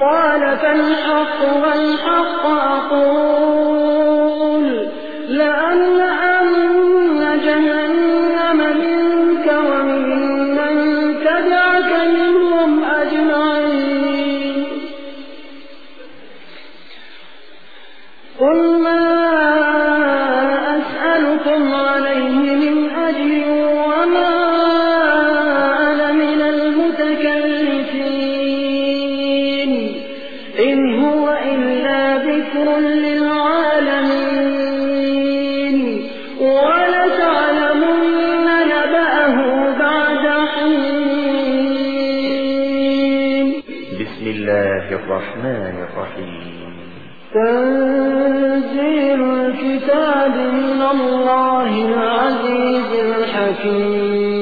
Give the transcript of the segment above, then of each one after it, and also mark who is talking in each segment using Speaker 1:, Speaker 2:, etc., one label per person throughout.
Speaker 1: قال فالحق والحق أقول لأملأن للعالمين. ولتعلمن نبأه بعد حين.
Speaker 2: بسم الله الرحمن الرحيم.
Speaker 1: تنزيل الكتاب من الله العزيز الحكيم.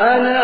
Speaker 1: ألا هو العزيز